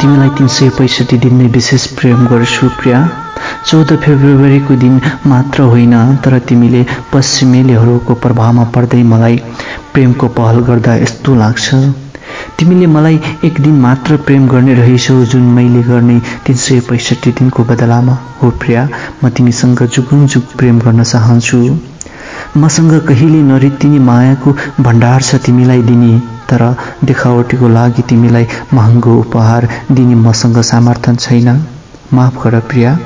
तिमीलाई तिन सय पैँसठी दिन नै विशेष प्रेम गर्छु प्रिया चौध फेब्रुअरीको दिन मात्र होइन तर तिमीले पश्चिमेलीहरूको प्रभावमा पर्दै मलाई प्रेमको पहल गर्दा यस्तो लाग्छ। तिमीले मलाई एक दिन मात्र प्रेम गर्ने रहेछौ जुन मैले गर्ने तिन सय पैँसठी दिनको बदलामा। हो प्रिया म तिमीसँग जुगुन जुग प्रेम गर्न चाहन्छु। मसँग कहिले नरित्तिने मायाको भण्डार छ तिमीलाई दिने तर देखावटीको लागि तिमीलाई महँगो उपहार दिने मसँग सामर्थ्य छैन। माफ गर प्रिया।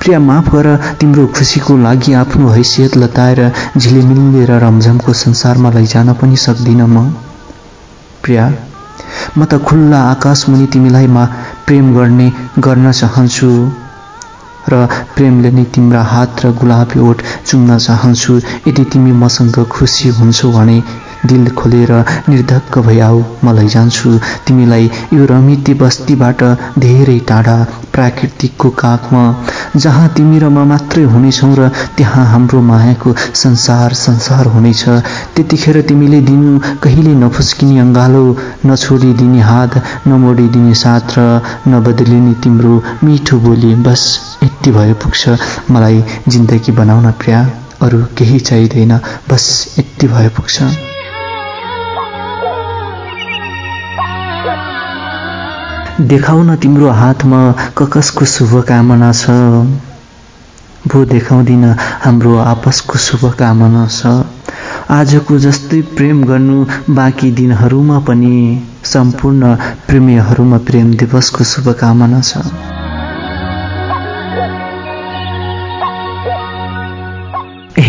प्रिया माफ गर। तिम्रो खुसीको लागि आफ्नो हैसियत लताएर झिलिमिलेर रमझमको संसारमा लैजान पनि सक्दिनँ म। प्रिया म त खुल्ला आकाश मुनि तिमीलाई मा प्रेम गर्ने गर्न चाहन्छु र प्रेमले नै तिम्रा हात र गुलाबी ओठ चुम्न चाहन्छु। यदि तिमी मसँग खुसी हुन्छौ भने दिल खोलेर निर्धक्क भइआऊ म लैजान्छु तिमीलाई यो रमिती बस्तीबाट धेरै टाढा प्राकृतिकको काखमा जहाँ तिमी र म मात्रै हुनेछौ र त्यहाँ हाम्रो मायाको संसार संसार हुनेछ। त्यतिखेर तिमीले दिनु कहिले नफुस्किने अङ्गालो नछोडिदिने हात नमोडिदिने साथ र नबदलिने तिम्रो मिठो बोली बस यति भए पुग्छ। मलाई जिन्दगी बनाउन प्रिया अरू केही चाहिँदैन बस यति भए पुग्छ। देखाउन तिम्रो हातमा ककसको शुभकामना छ। भो देखाउँदिन हाम्रो आपसको शुभकामना छ। आजको जस्तै प्रेम गर्नु बाँकी दिनहरूमा पनि सम्पूर्ण प्रेमीहरूमा प्रेम दिवसको शुभकामना छ।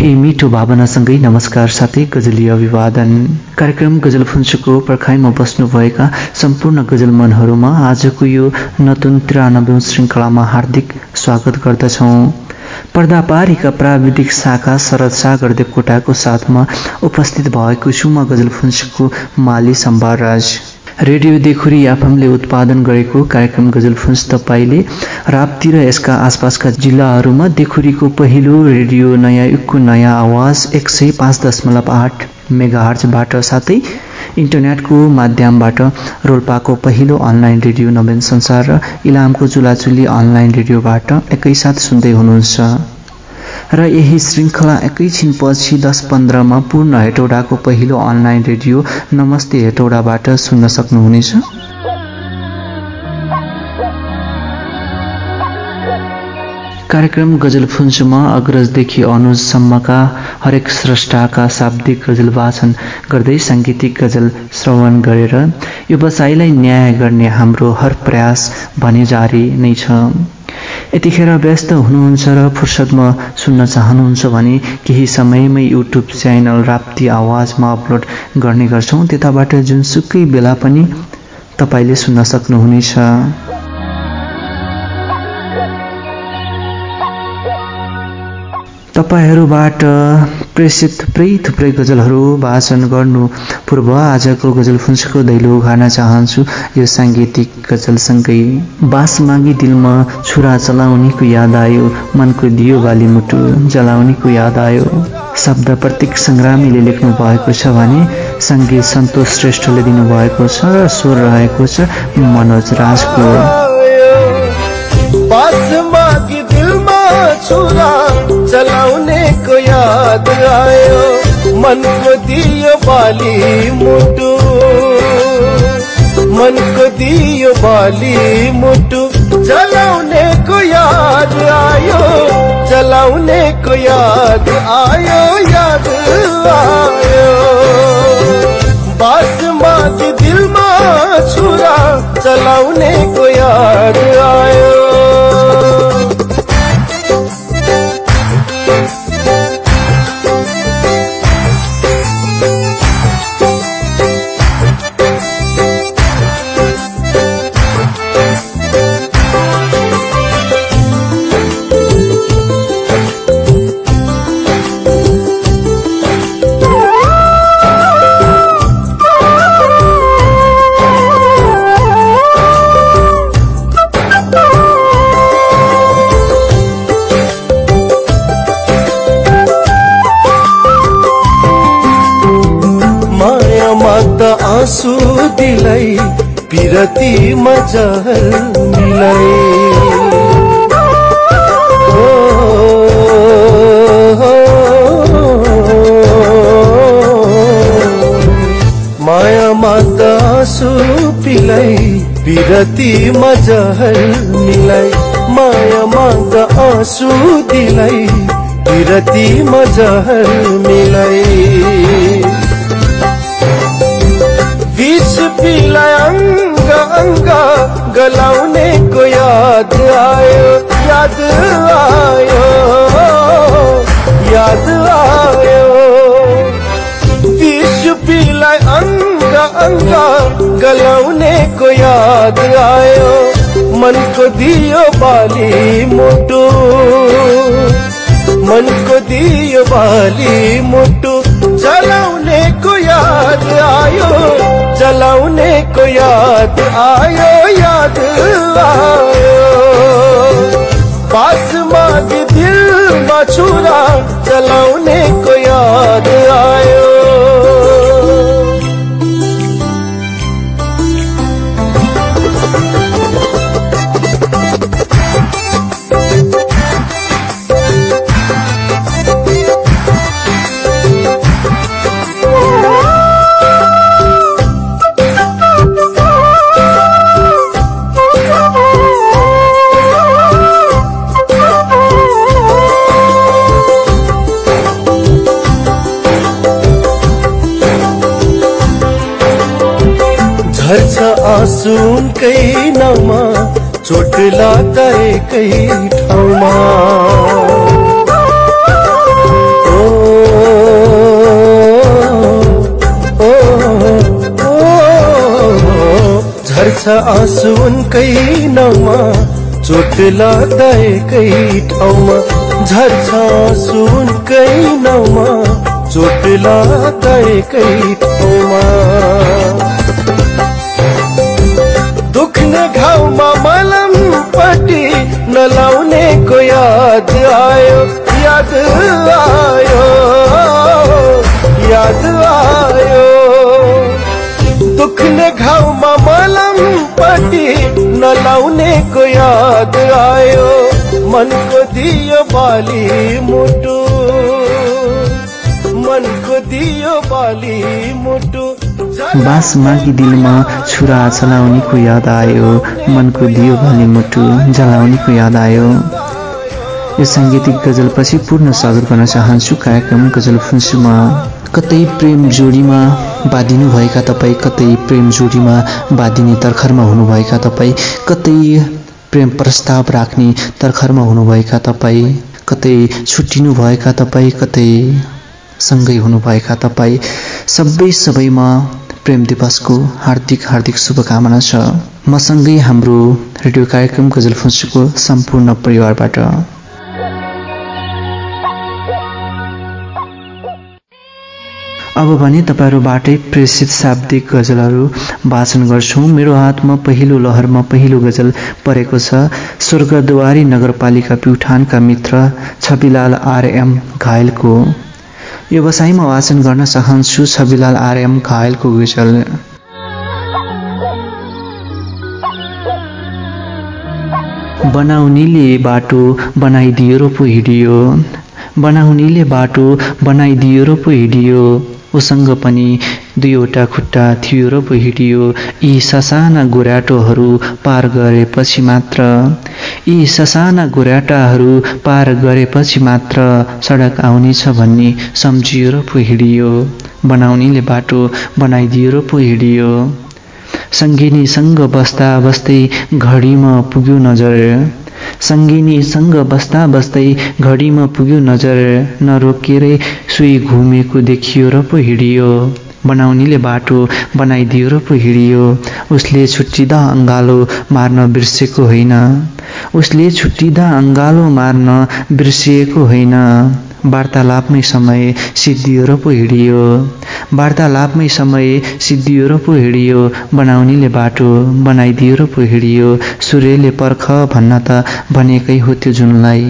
यही मिठो भावनासँगै नमस्कार साथै गजली अभिवादन कार्यक्रम गजल फुन्सुको पर्खाइमा बस्नुभएका सम्पूर्ण गजल मनहरूमा आजको यो नতুन त्रियानब्बे श्रृङ्खलामा हार्दिक स्वागत गर्दछौँ। पर्दापारीका प्राविधिक शाखा शरद सागर देवकोटाको साथमा उपस्थित भएको छु म गजल फुन्सुको माली सम्भार राज। रेडियो देखुरी याफमले उत्पादन गरेको कार्यक्रम गजल फुन्स तपाईँले राप्ती र यसका आसपासका जिल्लाहरूमा देखुरीको पहिलो रेडियो नयाँ युगको नयाँ आवाज एक सय पाँच दशमलव आठ मेगाहर्जबाट साथै इन्टरनेटको माध्यमबाट रोल्पाको पहिलो अनलाइन रेडियो नवीन संसार र इलामको चुलाचुली अनलाइन रेडियोबाट एकैसाथ सुन्दै हुनुहुन्छ। र यही श्रृङ्खला एकैछिनपछि दस पन्ध्रमा पूर्ण हेटौडाको पहिलो अनलाइन रेडियो नमस्ते हेटौडाबाट सुन्न सक्नुहुनेछ। कार्यक्रम गजल फुन्सुमा अग्रजदेखि अनुजसम्मका हरेक स्रष्टाका शाब्दिक गजल वाचन गर्दै साङ्गीतिक गजल श्रवण गरेर यो बसाइलाई न्याय गर्ने हाम्रो हर प्रयास भने जारी नै छ। यतिखेर व्यस्त हुनुहुन्छ र फुर्सदमा सुन्न चाहनुहुन्छ भने केही समयमै युट्युब च्यानल राप्ती आवाजमा अपलोड गर्ने गर्छौँ। त्यताबाट जुनसुकै बेला पनि तपाईँले सुन्न सक्नुहुनेछ। तपाईँहरूबाट प्रेसित थुप्रै थुप्रै गजलहरू वाचन गर्नु पूर्व आजको गजल फुन्सको दैलो उघार्न चाहन्छु। यो साङ्गीतिक गजलसँगै। बास मागी दिलमा छुरा चलाउनेको याद आयो मनको दियो बाली मुटु जलाउनेको याद आयो। शब्द प्रतीक सङ्ग्रामीले लेख्नु भएको छ भने सङ्गीत सन्तोष श्रेष्ठले दिनुभएको छ र स्वर रहेको छ मनोज राजको। छुरा चलाउने को याद आयो मन को दियो बाली मुटु। मन को दियो बाली मुटु। चलाउने को याद आयो चलाउने को याद आयो याद आयो। बास मात दिलमा छुरा चलाउने को याद आयो। आँसु दिलै पिरतीमा जहर मिलाए ओ, मायामा त आँसु पिलाई पिरतीमा जहर मिलाई मायामा त आँसु दिलाई पिरतीमा जहर मिलाई पिलाई अङ्ग अङ्ग गलाउनेको याद आयो याद आयो याद आयो। पिलाई अङ्ग अङ्ग गलाउनेको याद आयो मनको दियो बाली मोटो मनको दियो बाली मुटु जलाउनेको याद आयो। जलाउनेको याद आयो याद आयो। पास मागी दिलमा छुरा जलाउनेको याद आयो। चोट लाग्दा एकै ठाउँमा। झर्छ आँसु उनकै नाउँमा चोट लाग्दा एकै ठाउँमा। झर्छ आँसु उनकै नाउँमा चोट लाग्दा एकै ठाउँमा। नलाउनेको याद आयो? याद आयो। याद आयो। दुख्ने घाउमा मलम पट्टी नलाउनेको याद आयो? मनको दियो बाली मुटु। मनको दियो बाली मुटु। बाँस मागी दिलमा छुरा चलाउनेको याद आयो मनको दियो भने मुटु जलाउनेको याद आयो। यो साङ्गीतिक गजलपछि पूर्ण स्वागत गर्न चाहन्छु कार्यक्रम गजल फुन्सुमा। कतै प्रेम जोडीमा बाँधिनुभएका तपाईँ कतै प्रेम जोडीमा बाँधिने तर्खरमा हुनुभएका तपाईँ कतै प्रेम प्रस्ताव राख्ने तर्खरमा हुनुभएका तपाईँ कतै छुट्टिनुभएका तपाईँ कतै सँगै हुनुभएका तपाईँ सबै सबैमा प्रेम दिवसको हार्दिक हार्दिक शुभकामना छ। मसँगै हाम्रो रेडियो कार्यक्रम गजल फुन्सुको सम्पूर्ण परिवारबाट। अब भने तपाईँहरूबाटै प्रेसित शाब्दिक गजलहरू वाचन गर्छौँ। मेरो हातमा पहिलो लहरमा पहिलो गजल परेको छ। स्वर्गद्वारी नगरपालिका प्युठानका मित्र छविलाल आरएम घायलको। व्यवसायमा वाचन गर्न चाहन्छु छविलाल आरएम घायलको गजल बनाउनेले बाटो बनाइदियो र पो हिँडियो बनाउनेले बाटो बनाइदियो र पो हिँडियो उसँग पनि दुईवटा खुट्टा थियो र पो यी ससाना गोराटोहरू पार गरेपछि मात्र। यी ससाना गोराटाहरू पार गरेपछि मात्र सडक आउनेछ भन्ने सम्झियो र पो बनाउनेले बाटो बनाइदियो र पो हिँडियो सङ्गिनीसँग बस्दा बस्दै घडीमा पुग्यो नजर। सङ्गिनीसँग बस्दा बस्दै घडीमा पुग्यो नजर नरोकेरै सुई घुमेको देखियो र पो हिँडियो। बनाउनेले बाटो बनाइदियो र पो हिँडियो। उसले छुट्टिँदा अङ्गालो मार्न बिर्सेको होइन। उसले छुट्टिँदा अङ्गालो मार्न बिर्सिएको होइन। वार्तालापमै समय सिद्धियो र पो हिँडियो। वार्तालापमै समय सिद्धियो र पो हिँडियो। बनाउनेले बाटो बनाइदियो र पो हिँडियो। सूर्यले पर्ख भन्न त भनेकै हो त्यो जुनलाई।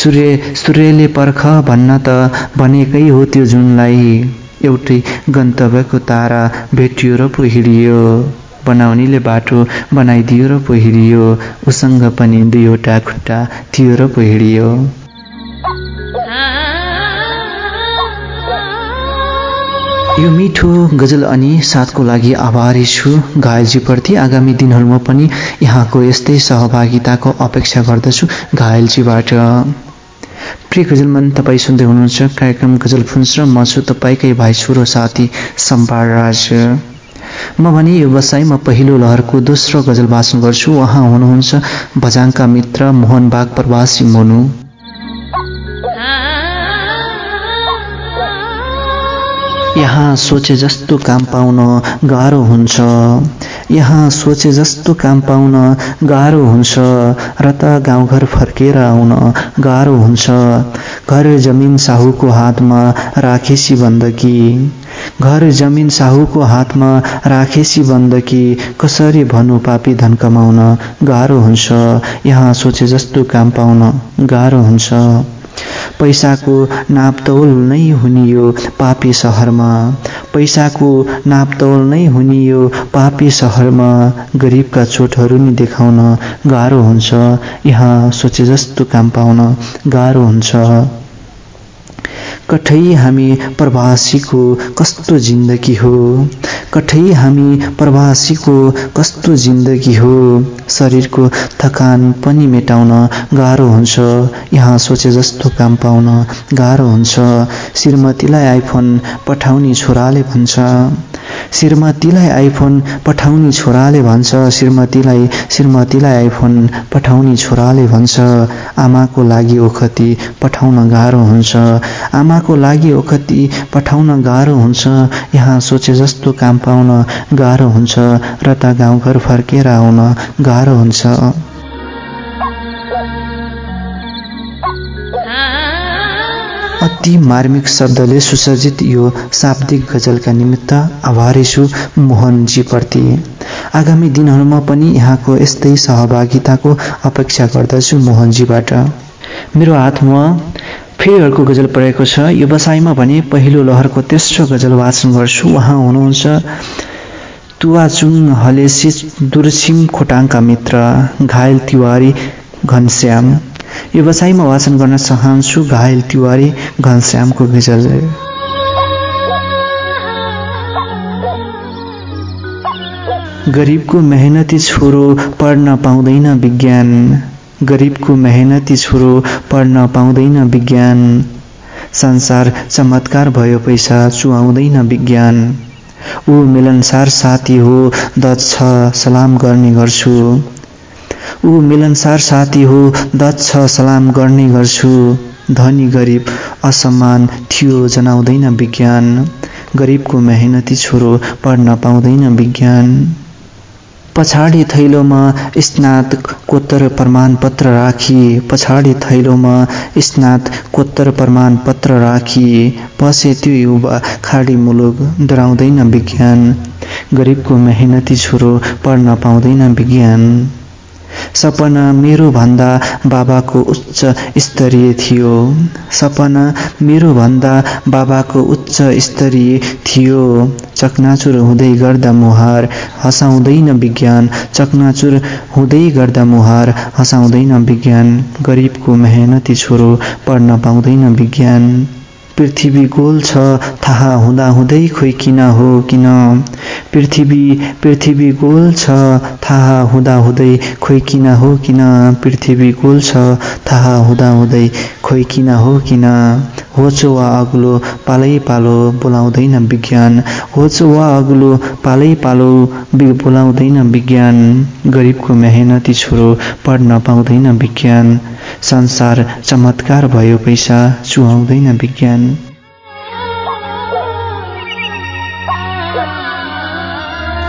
सूर्य सूर्यले पर्ख भन्न त भनेकै हो त्यो जुनलाई। एउटै गन्तव्यको तारा भेटियो र पो हिँडियो। बनाउनेले बाटो बनाइदियो र पहिरियो उसँग पनि दुईवटा खुट्टा थियो र पहिरियो यो मिठो गजल अनि साथको लागि आभारी छु घायलजीप्रति। आगामी दिनहरूमा पनि यहाँको यस्तै सहभागिताको अपेक्षा गर्दछु घायलजीबाट। प्रिय गजलमन तपाईँ सुन्दै हुनुहुन्छ कार्यक्रम गजल फुन्स र म छु तपाईँकै भाइ छु र साथी सम्पार राज। म भने यो बसाइमा पहिलो लहरको दोस्रो गजल भाषण गर्छु। उहाँ हुनुहुन्छ बजाङका मित्र मोहन बाग प्रवासी मोनु। यहाँ सोचे जस्तो काम पाउन गाह्रो हुन्छ। यहाँ सोचे जस्तो काम पाउन गाह्रो हुन्छ। र त गाउँघर फर्केर आउन गाह्रो हुन्छ। घर जमिन साहुको हातमा राखेसी बन्दकी। घर जमिन साहुको हातमा राखेसी बन्दकी। कसरी भनु पापी धन कमाउन गाह्रो हुन्छ। यहाँ सोचे जस्तो काम पाउन गाह्रो हुन्छ। पैसाको नापतौल नै हुने यो पापी सहरमा। पैसाको नापतौल नै हुने यो पापी सहरमा। गरिबका चोटहरू नि देखाउन गाह्रो हुन्छ। यहाँ सोचे जस्तो काम पाउन गाह्रो हुन्छ। कठै हामी प्रवासीको कस्तो जिन्दगी हो? कठै हामी प्रवासीको कस्तो जिन्दगी हो? शरीरको थकान पनि मेटाउन गाह्रो हुन्छ। यहाँ सोचे जस्तो काम पाउन गाह्रो हुन्छ। श्रीमतीलाई आइफोन पठाउने छोराले भन्छ। श्रीमतीलाई आइफोन पठाउने छोराले भन्छ। श्रीमतीलाई श्रीमतीलाई आइफोन पठाउने छोराले भन्छ। आमाको लागि ओखती पठाउन गाह्रो हुन्छ। आमाको लागि ओखती पठाउन गाह्रो हुन्छ। यहाँ सोचे जस्तो काम पाउन गाह्रो हुन्छ र त गाउँघर फर्केर आउन गाह्रो हुन्छ। अति मार्मिक शब्दले सुसज्जित यो शाब्दिक गजलका निमित्त आभारी छु मोहनजीप्रति आगामी दिनहरूमा पनि यहाँको यस्तै सहभागिताको अपेक्षा गर्दछु मोहनजीबाट। मेरो हातमा फेरि अर्को गजल परेको छ। यो बसाइमा भने पहिलो लहरको तेस्रो गजल वाचन गर्छु। उहाँ हुनुहुन्छ तुवाचुङ हलेसी दुर्सिम खोटाङका मित्र घायल तिवारी घनश्याम। यो बसाइमा वाचन गर्न चाहन्छु घायल तिवारी घनश्यामको गजल गरिबको मेहनती छोरो पढ्न पाउँदैन विज्ञान। गरिबको मेहनती छोरो पढ्न पाउँदैन विज्ञान। संसार चमत्कार भयो पैसा चुहाउँदैन विज्ञान। ऊ मिलनसार साथी हो दक्ष सलाम गर्ने गर्छु। ऊ मिलनसार साथी हो दक्ष सलाम गर्ने गर्छु। धनी गरिब असमान थियो जनाउँदैन विज्ञान। गरिबको मेहनती छोरो पढ्न पाउँदैन विज्ञान। पछाडि थैलोमा स्नातकोत्तर प्रमाणपत्र राखी। पछाडि थैलोमा स्नातकोत्तर प्रमाणपत्र राखी। बसे त्यो युवा खाडी मुलुक डराउँदैन विज्ञान। गरिबको मेहनती छोरो पढ्न पाउँदैन विज्ञान। सपना मेरो भन्दा बाबाको उच्च स्तरीय थियो। सपना मेरो भन्दा बाबाको उच्च स्तरीय थियो। चकनाचुर हुँदै गर्दा मुहार हँसाउँदैन विज्ञान। चकनाचुर हुँदै गर्दा मुहार हँसाउँदैन विज्ञान। गरिबको मेहनती छोरो पढ्न पाउँदैन विज्ञान। पृथ्वी गोल छ थाहा हुँदा हुँदै खोइ किन हो किन? पृथ्वी पृथ्वी गोल छ थाहा हुँदा हुँदै खोइ किन हो किन? पृथ्वी गोल छ थाहा हुँदा हुँदै खोइ किन हो किन? होचो वा अग्लो पालै पालो बोलाउँदैन विज्ञान। होचो वा अग्लो पालै पालो बोलाउँदैन विज्ञान। गरिबको मेहनती छोरो पढ्न पाउँदैन विज्ञान। संसार चमत्कार भयो पैसा चुहाउँदैन विज्ञान।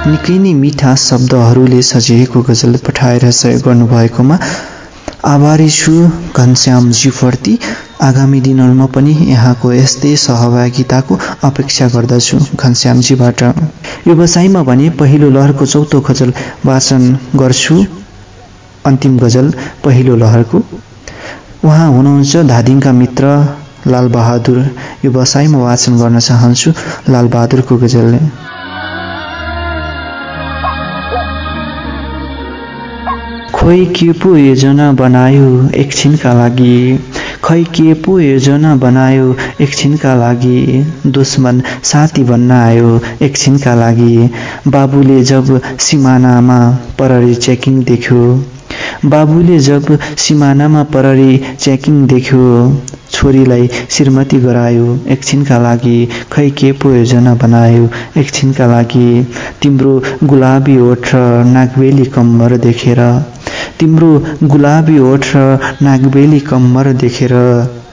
निकै नै मिठा शब्दहरूले सजिएको गजल पठाएर सहयोग गर्नुभएकोमा आभारी छु घनश्यामजीप्रति आगामी दिनहरूमा पनि यहाँको यस्तै सहभागिताको अपेक्षा गर्दछु घनश्यामजीबाट। व्यवसायमा भने पहिलो लहरको चौथो गजल वाचन गर्छु अन्तिम गजल पहिलो लहरको। उहाँ हुनुहुन्छ धादिङका मित्र लालबहादुर। यो बसाइमा वाचन गर्न चाहन्छु लालबहादुरको गजलले। खोइ के पो योजना बनायो एकछिनका लागि? खै के पो योजना बनायो एकछिनका लागि दुश्मन साथी भन्न आयो एकछिनका लागि। बाबुले जब सिमानामा पररी चेकिङ देख्यो बाबुले जब सिमानामा पररी चेकिङ देख्यो छोरीलाई श्रीमती गरायो एकछिनका लागि खै के पो योजना बनायो एकछिनका लागि तिम्रो गुलाबी ओठ र नागबेली कम्मर देखेर तिम्रो गुलाबी ओठ र नागबेली कम्मर देखेर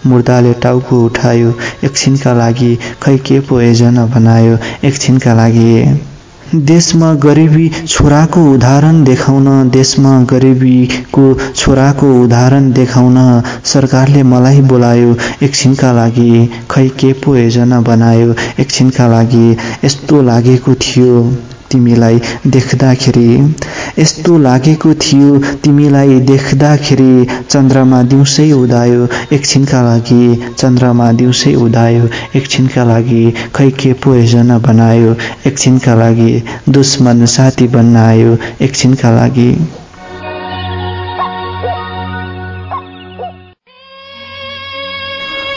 मुर्दाले टाउको उठायो। एकछिनका लागि खै के पो योजना बनायो? एकछिनका लागि। देशमा गरिबी छोराको उदाहरण देखाउन देशमा गरिबीको छोराको उदाहरण देखाउन सरकारले मलाई बोलायो। एकछिनका लागि खै के पो योजना बनायो? एकछिनका लागि यस्तो लागेको थियो। तिमीलाई देख्दाखेरि यस्तो लागेको थियो तिमीलाई देख्दाखेरि चन्द्रमा दिउँसै उदायो एकछिनका लागि चन्द्रमा दिउँसै उदायो एकछिनका लागि खै के पो योजना बनायो एकछिनका लागि दुश्मन साथी बन्न आयो एकछिनका लागि।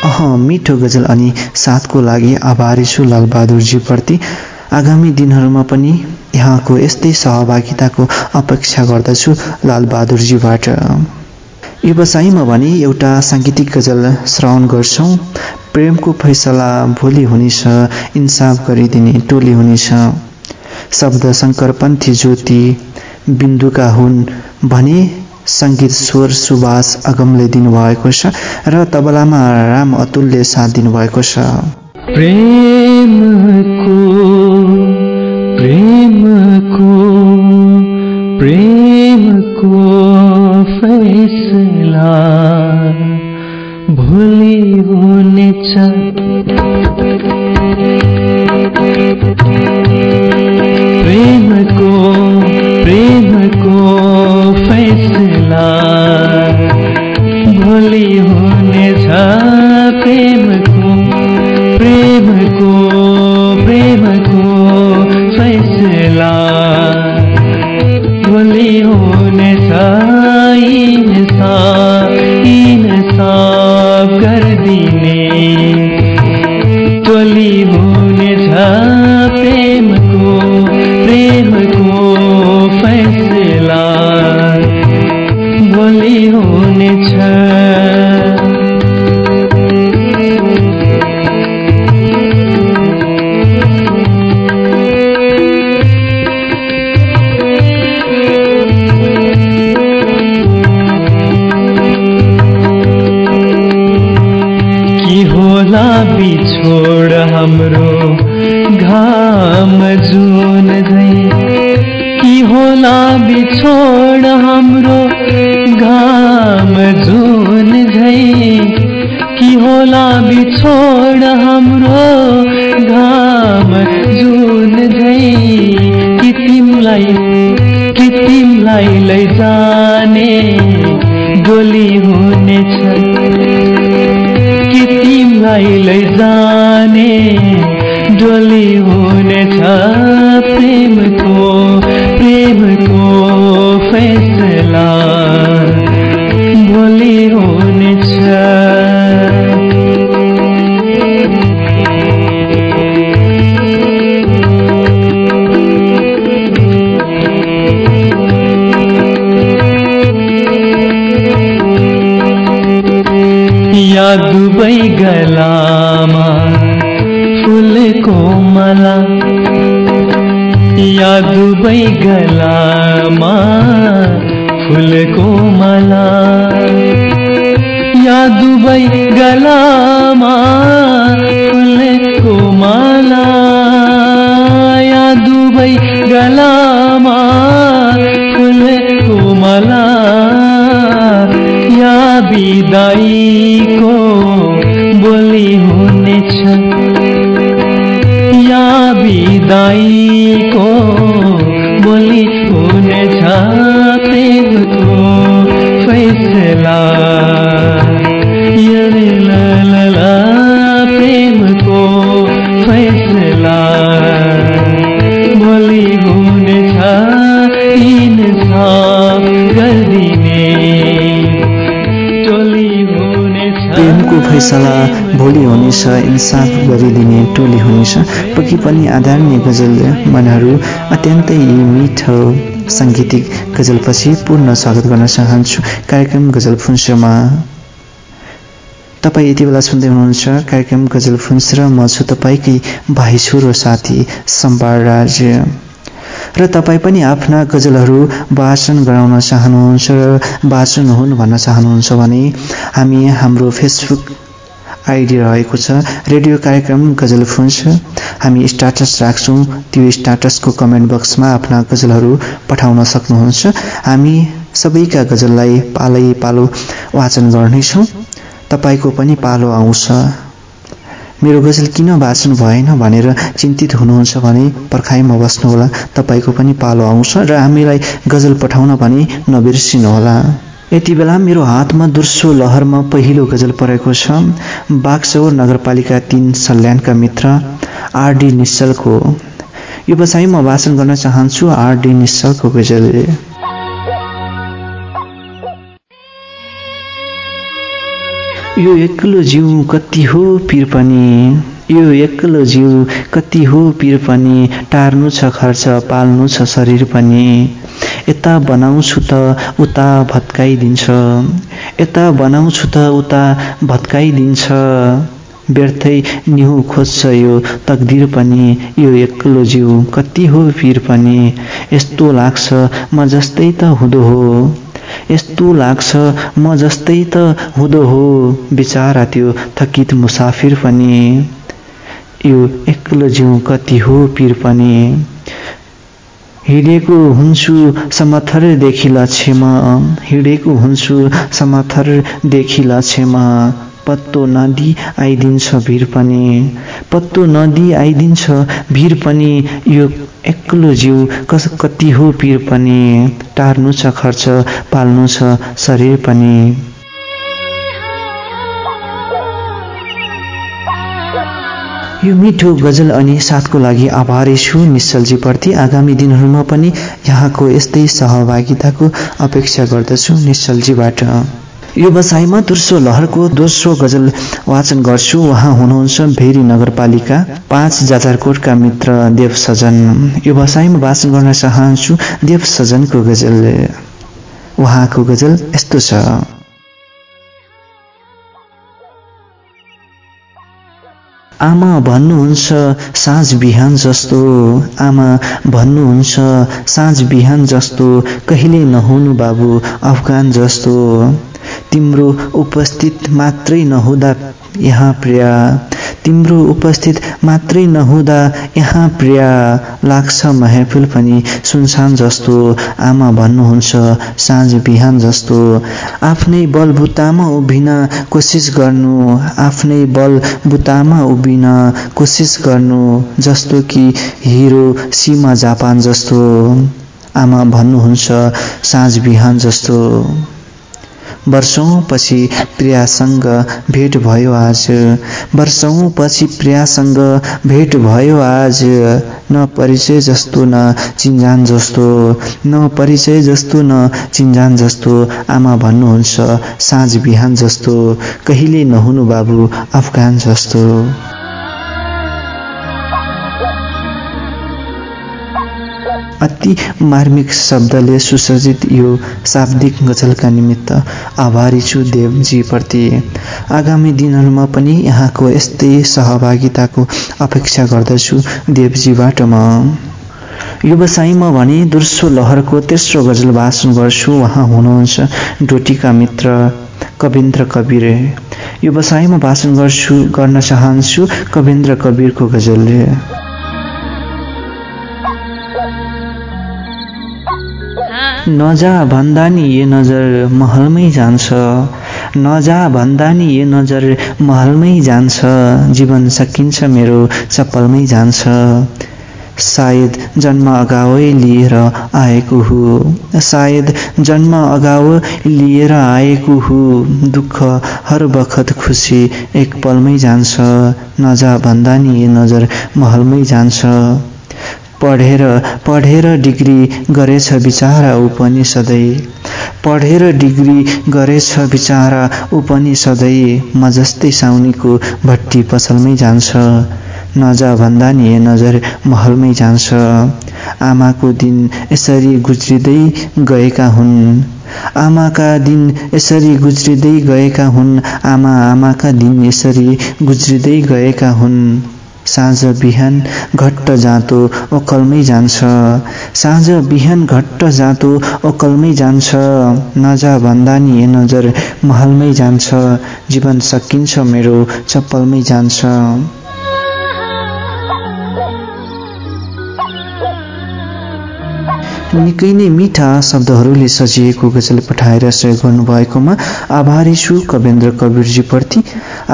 अह मिठो गजल अनि साथको लागि आभारी छु लालबहादुरजीप्रति आगामी दिनहरूमा पनि यहाँको यस्तै सहभागिताको अपेक्षा गर्दछु लालबहादुरजीबाट। व्यवसायमा भने एउटा साङ्गीतिक गजल श्रवण गर्छौँ। प्रेमको फैसला भोलि हुनेछ इन्साफ गरिदिने टोली हुनेछ। शब्द शङ्करपन्थी ज्योति बिन्दुका हुन् भने सङ्गीत स्वर सुभाष अगमले दिनुभएको छ र तबलामा राम अतुलले साथ दिनुभएको छ। प्रेमको प्रेमको प्रेमको फैसला भोलि हुनेछ। प्रेमको प्रेमको फैसला भोलि हुनेछ। प्रेमको గలామా इन्साफ गरिदिने टोली हुनेछ। पक्कै पनि आदरणीय गजल मनहरू अत्यन्तै मिठो साङ्गीतिक गजलपछि पूर्ण स्वागत गर्न चाहन्छु। कार्यक्रम गजल फुन्सोमा तपाईँ यति बेला सुन्दै हुनुहुन्छ कार्यक्रम गजल फुन्स र म छु तपाईँकै भाइ छोरो साथी सम्बार राज्य र तपाईँ पनि आफ्ना गजलहरू वाचन गराउन चाहनुहुन्छ र वाचन हुन् भन्न चाहनुहुन्छ भने हामी हाम्रो फेसबुक आइडी रहेको छ। रेडियो कार्यक्रम गजल फुन्स हामी स्टाटस राख्छौँ। त्यो स्टाटसको कमेन्ट बक्समा आफ्ना गजलहरू पठाउन सक्नुहुन्छ। हामी सबैका गजललाई पालै पालो वाचन गर्नेछौँ। तपाईँको पनि पालो आउँछ। मेरो गजल किन वाचन भएन भनेर चिन्तित हुनुहुन्छ भने पर्खाइमा बस्नुहोला। तपाईँको पनि पालो आउँछ र हामीलाई गजल पठाउन पनि नबिर्सिनुहोला। यति बेला मेरो हातमा दोस्रो लहरमा पहिलो गजल परेको छ। बागचौर नगरपालिका तिन सल्यानका मित्र आरडी निश्चलको यो बसाइ म वाचन गर्न चाहन्छु आरडी निश्चलको गजल। यो एक्लो जिउ कति हो पिर पनि। यो एक्लो जिउ कति हो पिर पनि टार्नु छ खर्च पाल्नु छ शरीर पनि। यता बनाउँछु त उता भत्काइदिन्छ। यता बनाउँछु त उता भत्काइदिन्छ। व्यर्थै निहु खोज्छ यो तकदिर पनि यो एक्लो जिउ कति हो पिर पनि। यस्तो लाग्छ म जस्तै त हुँदो हो। यस्तो लाग्छ म जस्तै त हुँदो हो। बिचारा त्यो थकित मुसाफिर पनि। यो एक्लो जिउ कति हो पिर पनि। हिँडेको हुन्छु समथरदेखि लक्ष्यमा हिँडेको हुन्छु समथरदेखि लक्ष्यमा पत्तो नदी आइदिन्छ भिर पनि। पत्तो नदी आइदिन्छ भिर पनि। यो एक्लो जिउ कस कति हो पिर पनि। टार्नु छ खर्च पाल्नु छ शरीर पनि। यो मिठो गजल अनि साथको लागि आभारी छु निश्चलजीप्रति आगामी दिनहरूमा पनि यहाँको यस्तै सहभागिताको अपेक्षा गर्दछु निश्चलजीबाट यो बसाइमा दोस्रो लहरको दोस्रो गजल वाचन गर्छु। उहाँ हुनुहुन्छ भेरी नगरपालिका पाँच जाजरकोटका मित्र देव सजन यो बसाइमा वाचन गर्न चाहन्छु देव सजनको गजल। उहाँको गजल यस्तो छ। आमा भन्नुहुन्छ साँझ बिहान जस्तो। आमा भन्नुहुन्छ साँझ बिहान जस्तो। कहिले नहुनु बाबु अफगान जस्तो। तिम्रो उपस्थित मात्रै नहुँदा यहाँ प्रिया। तिम्रो उपस्थित मात्रै नहुँदा यहाँ प्रिया लाग्छ महफिल पनि सुनसान जस्तो आमा भन्नुहुन्छ साँझ बिहान जस्तो। आफ्नै बलबुतामा उभिन कोसिस गर्नु आफ्नै बलबुतामा उभिन कोसिस गर्नु जस्तो कि हिरो सीमा जापान जस्तो। आमा भन्नुहुन्छ साँझ बिहान जस्तो। वर्षौँ पछि प्रियासँग भेट भयो आज। वर्षौँ पछि प्रियासँग भेट भयो आज। न परिचय जस्तो न चिन्जान जस्तो न परिचय जस्तो न चिन्जान जस्तो आमा भन्नुहुन्छ साँझ बिहान जस्तो कहिले नहुनु बाबु अफगान जस्तो। अति मार्मिक शब्दले सुसज्जित यो शाब्दिक गजलका निमित्त आभारी छु देवजीप्रति। आगामी दिनहरूमा पनि यहाँको यस्तै सहभागिताको अपेक्षा गर्दछु देवजीबाट म। व्यवसायमा भने दोस्रो लहरको तेस्रो गजल भाषण गर्छु उहाँ हुनुहुन्छ डोटीका मित्र कविन्द्र कवीर व्यवसायमा भाषण गर्छु गर्न चाहन्छु कविन्द्र कवीरको गजलले। नजा भन्दा नि ये नजर महलमै जान्छ। नजा भन्दा नि ये नजर महलमै जान्छ। जीवन सकिन्छ मेरो चप्पलमै जान्छ। सायद जन्म अगावै लिएर आएको हु। सायद जन्म अगाव लिएर आएको हु। दुःख हर बखत खुसी एक पलमै जान्छ। नजा भन्दा नि ये नजर महलमै जान्छ। पढेर पढेर डिग्री गरेछ बिचारा ऊ पनि सधैँ पढेर डिग्री गरेछ बिचारा ऊ पनि सधैँ म जस्तै साउनीको भट्टी पसलमै जान्छ। नजा भन्दा नि नजर महलमै जान्छ। आमाको दिन यसरी गुज्रिँदै गएका हुन्। आमाका दिन यसरी गुज्रिँदै गएका हुन्। आमा आमाका दिन यसरी गुज्रिँदै गएका हुन्। साँझ बिहान घट्ट जाँतो ओकलमै जान्छ। साँझ बिहान घट्ट जाँतो ओकलमै जान्छ। नजा भन्दा नि नजर महलमै जान्छ। जीवन सकिन्छ मेरो चप्पलमै जान्छ। निकै नै मिठा शब्दहरूले सजिएको गजल पठाएर सहयोग गर्नुभएकोमा आभारी छु कवेन्द्र कवीरजीप्रति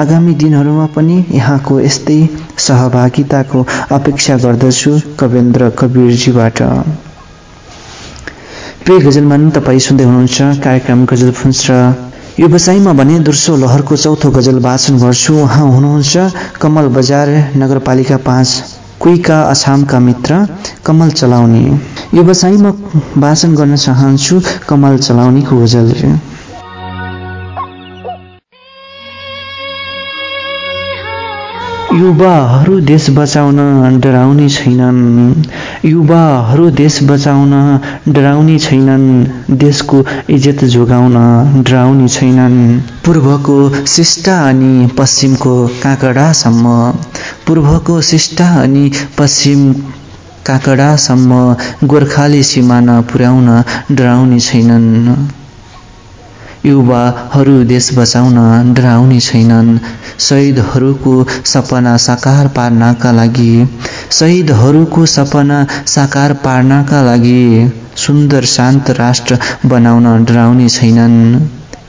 आगामी दिनहरूमा पनि यहाँको यस्तै सहभागिताको अपेक्षा गर्दछु कवेन्द्र कवीरजीबाट। प्रिय गजलमान तपाईँ सुन्दै हुनुहुन्छ कार्यक्रम गजल फुन्स र व्यवसायमा भने दोस्रो लहरको चौथो गजल वाचन गर्छु। उहाँ हुनुहुन्छ कमल बजार नगरपालिका पाँच कुइका अछामका मित्र। कमल चलाउने। व्यवसायमा वाचन गर्न चाहन्छु कमल चलाउनेको गजल युवाहरू देश बचाउन डराउने छैनन्। युवाहरू देश बचाउन डराउने छैनन्। देशको इज्जत जोगाउन डराउने छैनन्। पूर्वको शिष्टा अनि पश्चिमको काँकडा,सम्म। पूर्वको शिष्टा अनि पश्चिम काँकडासम्म गोर्खाली सिमाना पुर्याउन डराउने छैनन्। युवाहरू देश बचाउन डराउने छैनन्। शहीदहरूको सपना साकार पार्नका लागि शहीदहरूको सपना साकार पार्नका लागि सुन्दर शान्त राष्ट्र बनाउन डराउने छैनन्।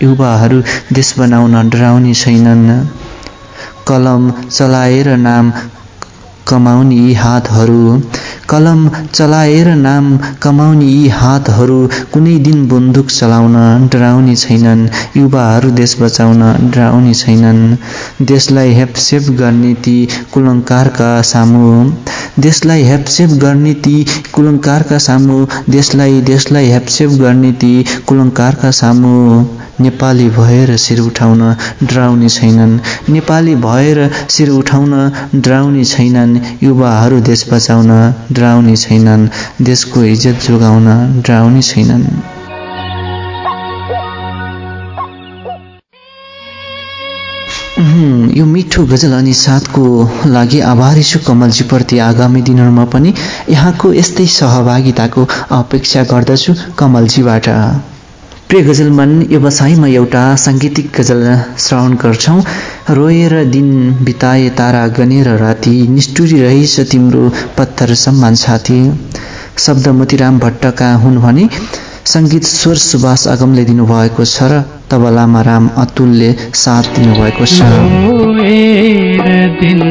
युवाहरू देश बनाउन डराउने छैनन्। कलम चलाएर नाम कमाउने यी हातहरू कलम चलाएर नाम कमाउने यी हातहरू कुनै दिन बन्दुक चलाउन डराउने छैनन् युवाहरू देश बचाउन डराउने छैनन्। देशलाई हेपसेप गर्ने ती कुलङ्कारका सामु देशलाई हेपसेप गर्ने ती कुलङ्कारका सामु देशलाई देशलाई हेपसेप गर्ने ती कुलङ्कारका सामु नेपाली भएर शिर उठाउन डराउने छैनन्। नेपाली भएर शिर उठाउन डराउने छैनन्। युवाहरू देश बचाउन डराउने छैनन्। देशको इज्जत जोगाउन डराउने छैनन्। यो मिठो गजल अनि साथको लागि आभारी छु कमलजीप्रति आगामी दिनहरूमा पनि। यहाँको यस्तै सहभागिताको अपेक्षा गर्दछु कमलजीबाट। प्रिय गजलमान व्यवसायमा एउटा साङ्गीतिक गजल श्रवण गर्छौँ। रोएर दिन बिताए तारा गनेर राति निष्ठुरी रहेछ तिम्रो पत्थर सम्मान साथी। शब्द मोतीराम भट्टका हुन् भने सङ्गीत स्वर सुभाष अगमले दिनुभएको छ र तबलामा राम अतुलले साथ दिनुभएको छ। दिन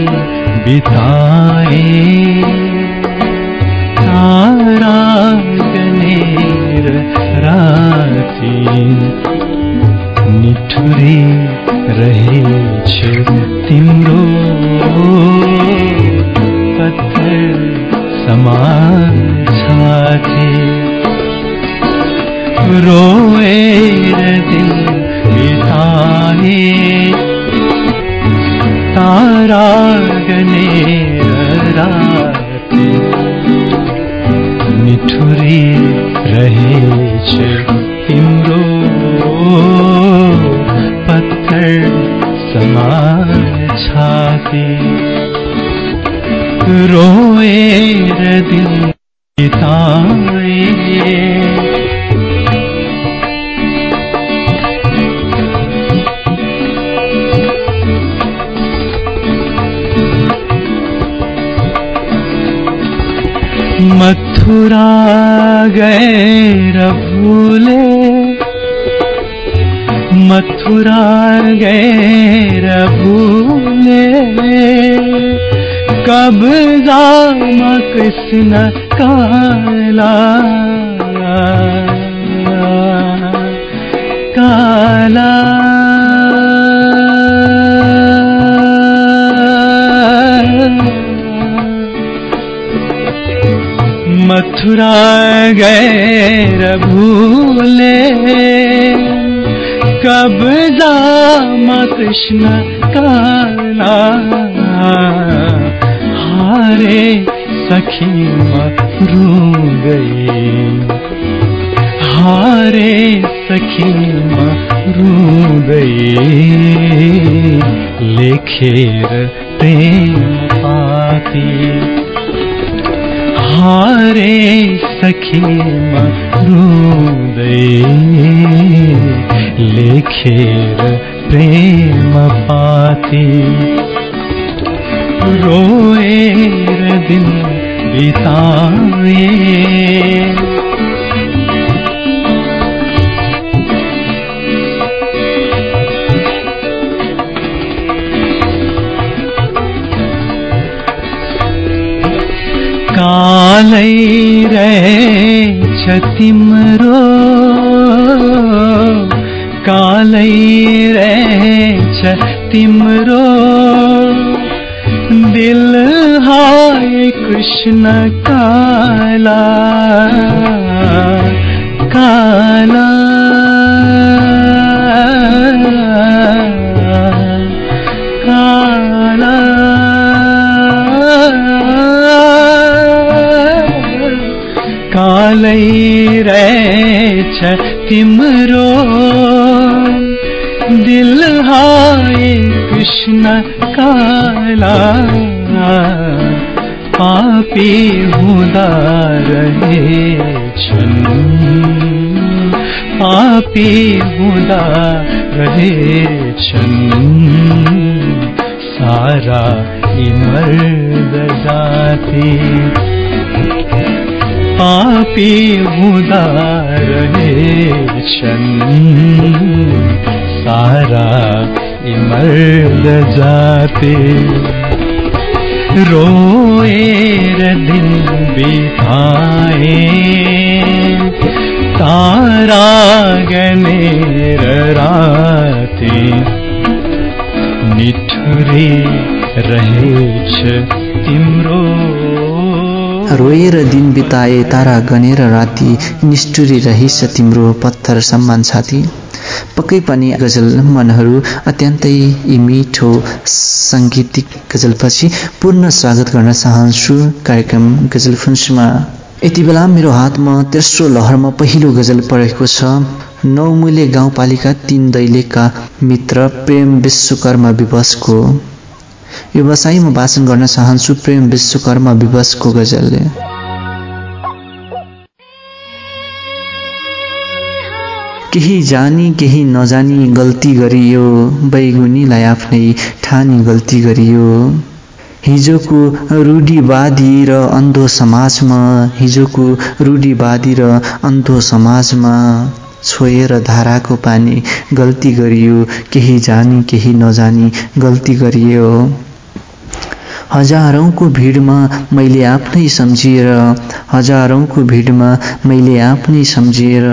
राति निठुरी रहेछ तिम्रो पत्थर समान छाती। रोएर दिन बिताए तारा गनेर राति। मिठुरी रहेछ दिन बिताए मथुरा गएर भूले मथुरा गएर कब जामा कृष्ण काला। काला। मथुरा गैर भूले कब जामा कृष्ण काला। सखी गई हारे सखी गई लेखेर प्रेम पाती। हारे सखी रुदै। लेखेर प्रेम पाती। रोएर दिन बिताए। कालै रहेछ तिम्रो कालै रहेछ तिम्रो कृष्ण काला। काला। काला कालै रहेछ तिम्रो। दिल हाय कृष्ण काला पापी हुँदा रहेछन् पापी हुँदा रहेछन् सारा यी मर्द जाति। पापी हुँदा रहेछन् सारा यी मर्द जाति। रोएर दिन बिताए तारा गनेर राति। निठुरी रहेछ तिम्रो। रोएर दिन बिताए तारा गनेर राति निष्ठुरी रहेछ तिम्रो पत्थर सम्मान छाती। पक्कै पनि गजल मनहरू अत्यन्तै मिठो साङ्गीतिक गजलपछि पूर्ण स्वागत गर्न चाहन्छु। कार्यक्रम गजल फुन्समा। यति बेला मेरो हातमा तेस्रो लहरमा पहिलो गजल परेको छ। नौमुले गाउँपालिका तीन दैलेखका मित्र प्रेम विश्वकर्मा विवशको। म वाचन गर्न चाहन्छु प्रेम विश्वकर्मा विवशको गजलले। केही जानी केही नजानी गल्ती गरियो। बैगुनीलाई आफ्नै ठानी गल्ती गरियो। हिजोको रूढिवादी र अन्धो समाजमा हिजोको रूढिवादी र अन्धो समाजमा छोएर धाराको पानी गल्ती गरियो केही जानी केही नजानी गल्ती गरियो। हजारौँको भिडमा मैले आफ्नै सम्झिएर हजारौँको भिडमा मैले आफ्नै सम्झिएर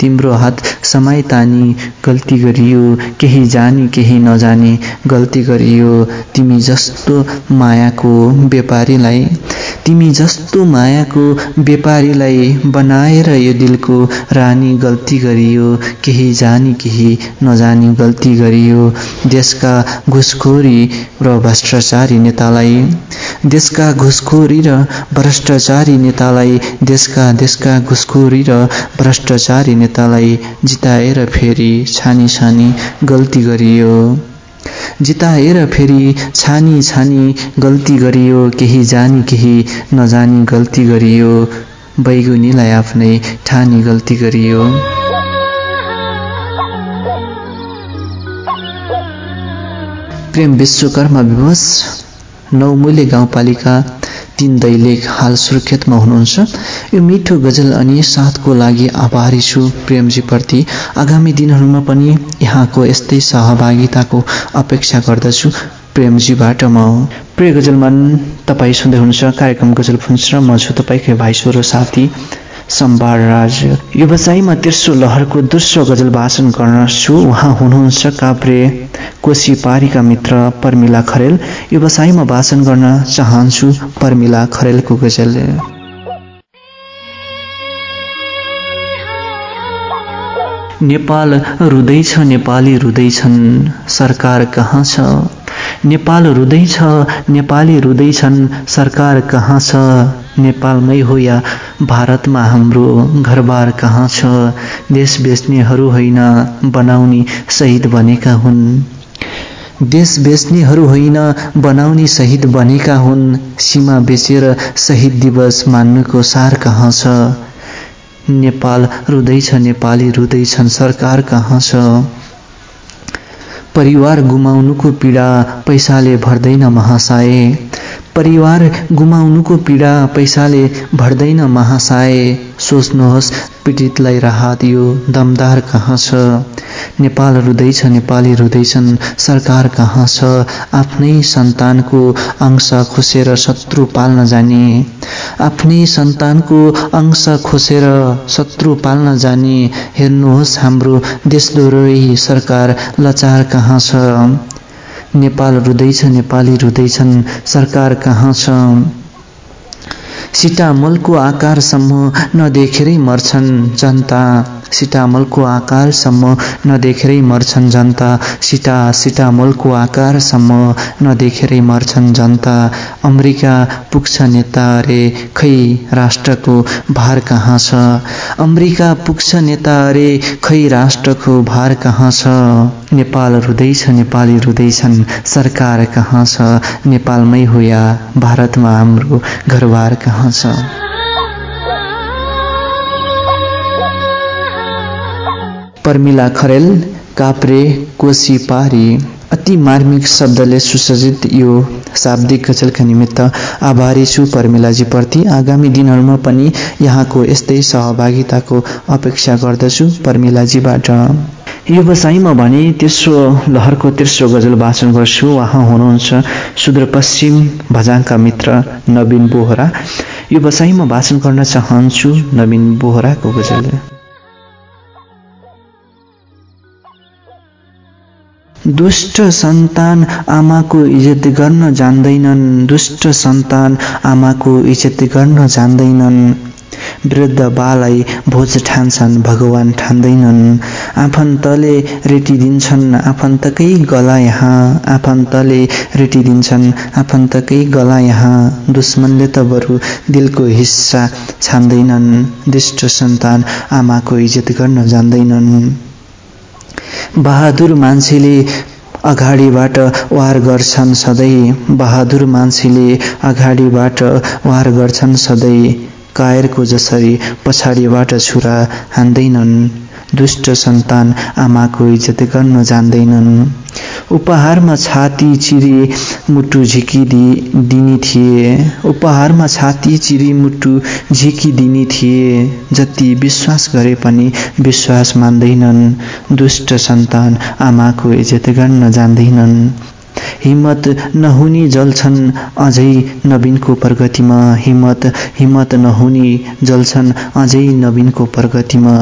तिम्रो हात समय तानी गल्ती गरियो केही जानी केही नजानी गल्ती गरियो। तिमी जस्तो मायाको व्यापारीलाई तिमी जस्तो मायाको व्यापारीलाई बनाएर यो दिलको रानी गल्ती गरियो केही जानी केही नजानी गल्ती गरियो। देशका घुसखोरी र भ्रष्टाचारी नेतालाई देशका घुसखोरी र भ्रष्टाचारी नेतालाई देशका देशका घुसखोरी र भ्रष्टाचारी नेतालाई जिताएर फेरि छानी छानी गल्ती गरियो। जिताएर फेरि छानी छानी गल्ती गरियो केही जानी केही नजानी गल्ती गरियो बैगुनीलाई आफ्नै ठानी गल्ती गरियो। प्रेम विश्वकर्मा विवश नौमूल्य गाउँपालिका तीन दैलेख हाल सुर्खेतमा हुनुहुन्छ। यो मिठो गजल अनि साथको लागि आभारी छु प्रेमजीप्रति आगामी दिनहरूमा पनि यहाँको यस्तै सहभागिताको अपेक्षा गर्दछु। प्रेमजीबाट म प्रिय गजलमान तपाईँ सुन्दै हुनुहुन्छ कार्यक्रम गजल फुन्स र म छु तपाईँकै भाइ स्वर साथी। सम्भार राज व्यवसायमा तेस्रो लहरको दोस्रो गजल भाषण गर्न छु। उहाँ हुनुहुन्छ काभ्रे कोशी पारीका मित्र पर्मिला खरेल। व्यवसायमा भाषण गर्न चाहन्छु पर्मिला खरेलको गजल। नेपाल रुँदैछ नेपाली रुँदैछन्। सरकार कहाँ छ? नेपाल रुँदैछ नेपाली रुँदैछन् सरकार कहाँ छ? नेपालमै हो या भारतमा हाम्रो घरबार कहाँ छ? देश बेच्नेहरू होइन बनाउने शहीद बनेका हुन्। देश बेच्नेहरू होइन बनाउने शहीद बनेका हुन्। सीमा बेचेर शहीद दिवस मान्नुको सार कहाँ छ? नेपाल रुँदैछ नेपाली रुँदैछन् सरकार कहाँ छ? परिवार गुमाउनुको पीडा पैसाले भर्दैन महासाय। परिवार गुमाउनुको पीडा पैसाले भर्दैन महासाय। सोच्नुहोस् पीडितलाई राहत यो दमदार कहाँ छ? नेपाल रुँदैछ नेपाली रुँदैछन् सरकार कहाँ छ? आफ्नै सन्तानको अंश खोसेर शत्रु पाल्न जाने। आफ्नै सन्तानको अंश खोसेर शत्रु पाल्न जाने। हेर्नुहोस् हाम्रो देशद्रोही सरकार लचार कहाँ छ? नेपाल रुँदैछ नेपाली रुँदैछन् सरकार कहाँ छ? सिटामलको आकारसम्म नदेखेरै मर्छन् जनता। सिटामलको आकारसम्म नदेखेरै मर्छन् जनता। सिटा सिटामलको आकारसम्म नदेखेरै मर्छन् जनता। अमेरिका पुग्छ नेता रे खै राष्ट्रको भार कहाँ छ? अमेरिका पुग्छ नेता रे खै राष्ट्रको भार कहाँ छ? नेपाल रुँदैछ नेपाली रुँदैछन् सरकार कहाँ छ? नेपालमै हो या भारतमा हाम्रो घरबार कहाँ छ? पर्मिला खरेल काप्रे कोसी पारी अति मार्मिक शब्दले सुसज्जित यो शाब्दिक गजलका निमित्त आभारी छु पर्मिलाजीप्रति आगामी दिनहरूमा पनि यहाँको यस्तै सहभागिताको अपेक्षा गर्दछु पर्मिलाजीबाट। बसाइमा भने तेस्रो लहरको तेस्रो गजल वाचन गर्छु। उहाँ हुनुहुन्छ सुदूरपश्चिम भजाङका मित्र नवीन बोहरा। यो बसाइमा वाचन गर्न चाहन्छु नवीन बोहराको गजल। दुष्ट सन्तान आमाको इज्जत गर्न जान्दैनन्। दुष्ट सन्तान आमाको इज्जत गर्न जान्दैनन्। वृद्ध बालाई भोज ठान्छन् भगवान ठान्दैनन्। आफन्तले रेटिदिन्छन् आफन्तकै गला यहाँ आफन्तले रेटिदिन्छन् आफन्तकै गला यहाँ दुश्मनले त बरु दिलको हिस्सा छान्दैनन्। दुष्ट सन्तान आमाको इज्जत गर्न जान्दैनन्। बहादुर मान्छेले अगाडिबाट वार गर्छन् सधैँ। बहादुर मान्छेले अगाडिबाट वार गर्छन् सधैँ। कायरको जसरी पछाडिबाट छुरा हान्दैनन्। दुष्ट सन्तान आमाको इज्जत गर्न जान्दैनन्। उपहारमा छाती चिरी मुटु झिकिदि दिने थिए। उपहारमा छाती चिरी मुटु झिकिदिने थिए। जति विश्वास गरे पनि विश्वास मान्दैनन्। दुष्ट सन्तान आमाको इज्जत गर्न जान्दैनन्। हिम्मत नहुने जल्छन् अझै नवीनको प्रगतिमा हिम्मत हिम्मत नहुने जल्छन् अझै नवीनको प्रगतिमा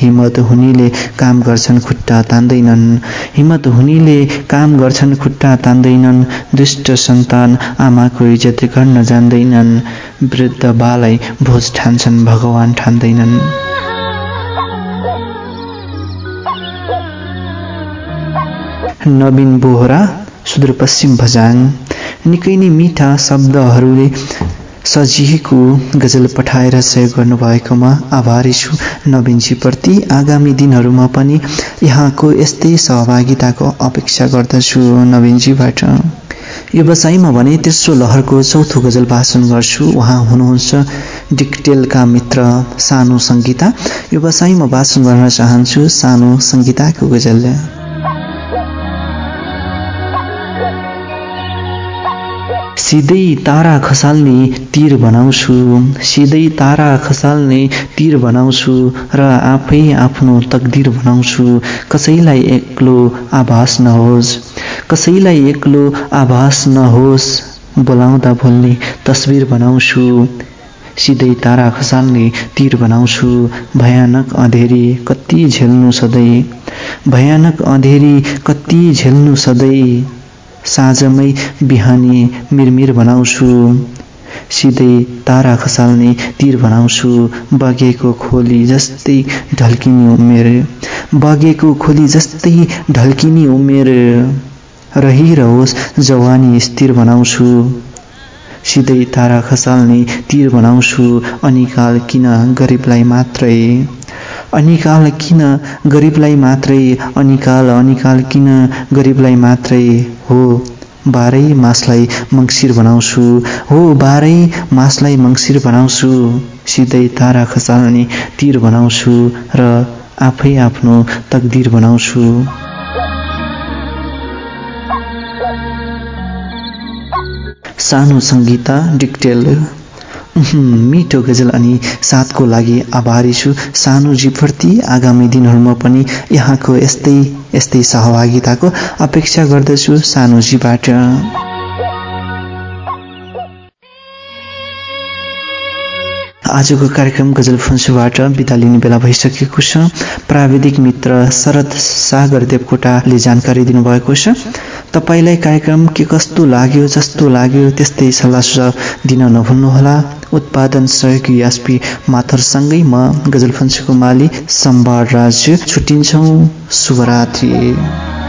हिम्मत हुनेले काम गर्छन् खुट्टा तान्दैनन्। हिम्मत हुनेले काम गर्छन् खुट्टा तान्दैनन्। दुष्ट सन्तान आमाको इज्जत गर्न जान्दैनन्। वृद्ध बालाई भोज ठान्छन् भगवान ठान्दैनन्। नवीन बोहरा सुदूरपश्चिम भजाङ निकै नै मिठा शब्दहरूले सजिएको गजल पठाएर सहयोग गर्नुभएकोमा आभारी छु। नवीनजीप्रति आगामी दिनहरूमा पनि यहाँको यस्तै सहभागिताको अपेक्षा गर्दछु नवीनजीबाट व्यवसायमा भने तेस्रो लहरको चौथो गजल भाषण गर्छु। उहाँ हुनुहुन्छ डिक्टेलका मित्र सानो सङ्गीता। व्यवसायमा भाषण गर्न चाहन्छु सानो सङ्गीताको गजल। सिधै तारा खसाल्ने तीर बनाउँछु। सिधै तारा खसाल्ने तीर बनाउँछु र आफै आफ्नो तकदिर बनाउँछु। कसैलाई एक्लो आभास नहोस्। कसैलाई एक्लो आभास नहोस्। बोलाउँदा भुल्ने तस्बिर बनाउँछु। सिधै तारा खसाल्ने तीर बनाउँछु। भयानक अँधेरी कति झेल्नु सधैँ। भयानक अँधेरी कति झेल्नु सधैँ। साँझमै बिहानी मिरमिर बनाउँछु। सिधै तारा खसाल्ने तीर बनाउँछु। बगेको खोली जस्तै ढल्किने उमेर। बगेको खोली जस्तै ढल्किने उमेर। रहिरहोस् जवानी स्थिर बनाउँछु। सिधै तारा खसाल्ने तिर बनाउँछु। अनिकाल किन गरिबलाई मात्रै अनिकाल किन गरिबलाई मात्रै अनिकाल अनिकाल किन गरिबलाई मात्रै? हो बाह्रै मासलाई मङ्सिर बनाउँछु। हो बाह्रै मासलाई मङ्सिर बनाउँछु। सिधै तारा खसाल्ने तिर बनाउँछु र आफै आफ्नो तकदिर बनाउँछु। सानो सङ्गीता डिक्टेल। मिठो गजल अनि साथको लागि आभारी छु। सानो जीवप्रति आगामी दिनहरूमा पनि यहाँको यस्तै यस्तै सहभागिताको अपेक्षा गर्दछु सानो आजको कार्यक्रम गजल फन्सुबाट बिदा लिने बेला भइसकेको छ। प्राविधिक मित्र शरद सागर देवकोटाले जानकारी दिनुभएको छ। तपाईँलाई कार्यक्रम के कस्तो लाग्यो जस्तो लाग्यो त्यस्तै सल्लाह सुझाव दिन नभुल्नुहोला। उत्पादन सहयोगी एसपी माथरसँगै म गजल फन्सुको माली सम्बार राज्य छुट्टिन्छौँ। शुभरात्री।